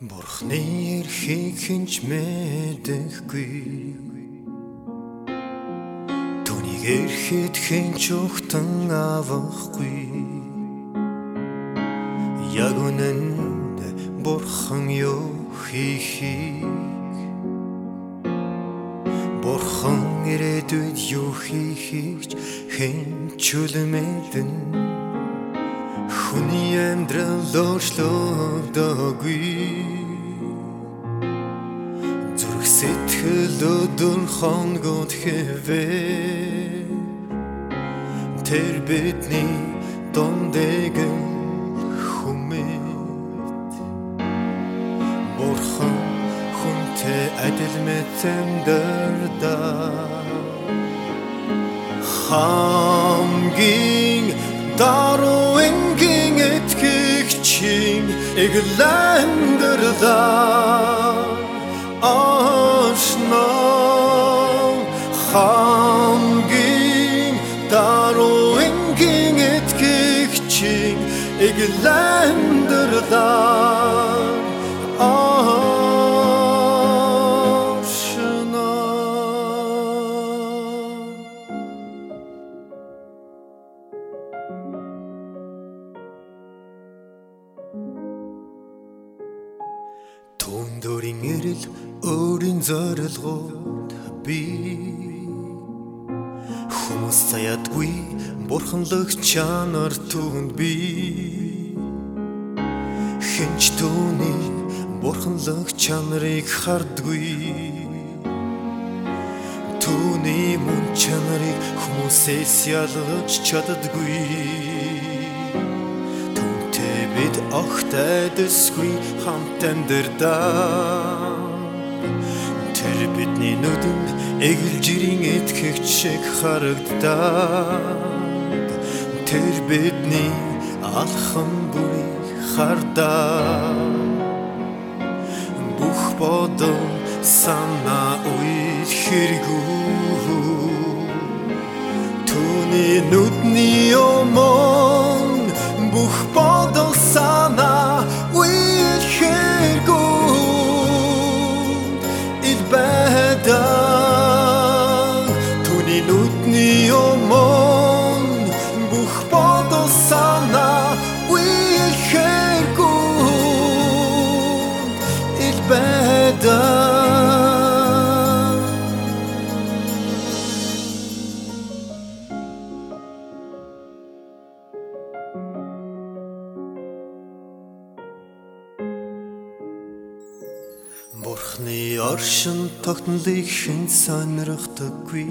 Бурхны эрхийг хинч мэдэхгүй. Түүнийг эрхэд хинч ухтан авахгүй. Яг үнэнд бурхан юу хийхийг Бурхан ирээдүйд юу хийхийч хэн чөлмэдэн Хүний амьдрал өөрчлөгдөөгүй Зүрх сэтгэл өдөр хонгод хэвээ Тэр бидний дундыг хүмэд Бурхан хүнтэй адил мэтэмдэрдээ Хамгийн даруй итгэгчийн эглэндэрда ашна хамгийн даруйнгийн итгэгчийн эглэндэрда Түндөрийн эрэл өөрийн зорилгоод би. Хүмүүс заяадгүй бурханлаг чанар түнд би. Хинч түүний бурханлаг чанарыг хардгүй. Түүний мөн чанарыг хүмүүсээс ялгаж чаддаггүй бид огтай дэсгүй хамт амьдардаг Тэр бидний нүдэнд эгэл жирийн этгэгч шиг харагдаг Тэр бидний алхам бүрийг хардаа Бүх бодол санаа үйл хэрэгүү Түүний нүдний Бурхны оршин тогтнолыг хэн сонирхдаггүй.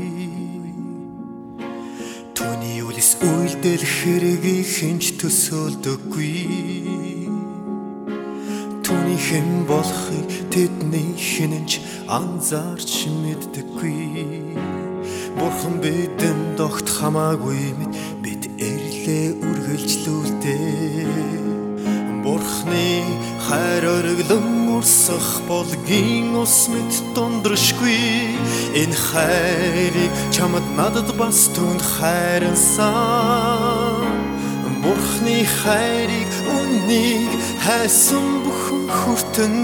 Түүний үлс үйлдэл хэргийг хинч төсөөлдөггүй. Түүний хэн болохыг тэдний хинэнч анзаарч мэддэггүй. Бурхан бидэнд огт хамаагүй мэд бид эрлээ үргэлжлүүлдээ Бурхны хайр өргөлөн урсах болгийн ус мэт тундрашгүй энэ хайрыг чамд надад бас түнд хайрсан. Бурхны хайрыг үннийг хайсан бүхэн хүртэн.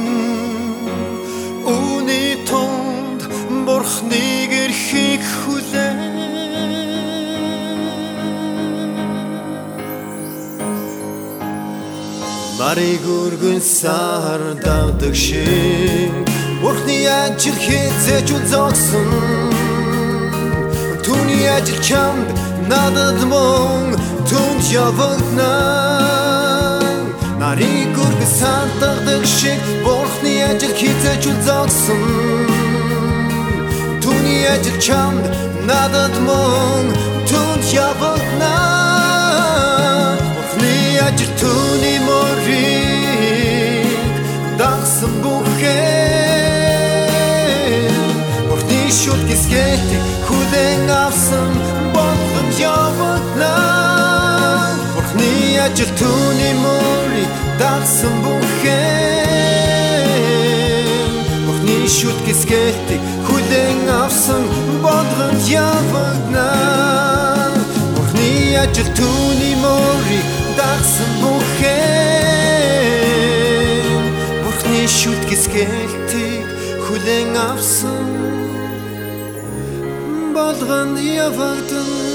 Үүний тунд Бурхныг эрхийг хүлээн Нарыг өргөн сар давдаг шиг. Бурхны ажил хийцэж үзогсон Түүний ажил чамд надад мөн түнд явагдана. Нарыг өргөн сар давдаг шиг Бурхны ажил хийцэж үзогсон Түүний ажил чамд надад мөн түнд явагдана Шүт гисгэтик хүлэн авсан болгон явагдана Бурхны ажил түүний морийг дагсан бүхэн Бурхны шүт гисгэтик хүлэн авсан болгон явагдана Бурхны ажил түүний морийг дагсан бүхэн Бурхны гисгэлтийг хүлэн авсан Bad dran, ihr warten.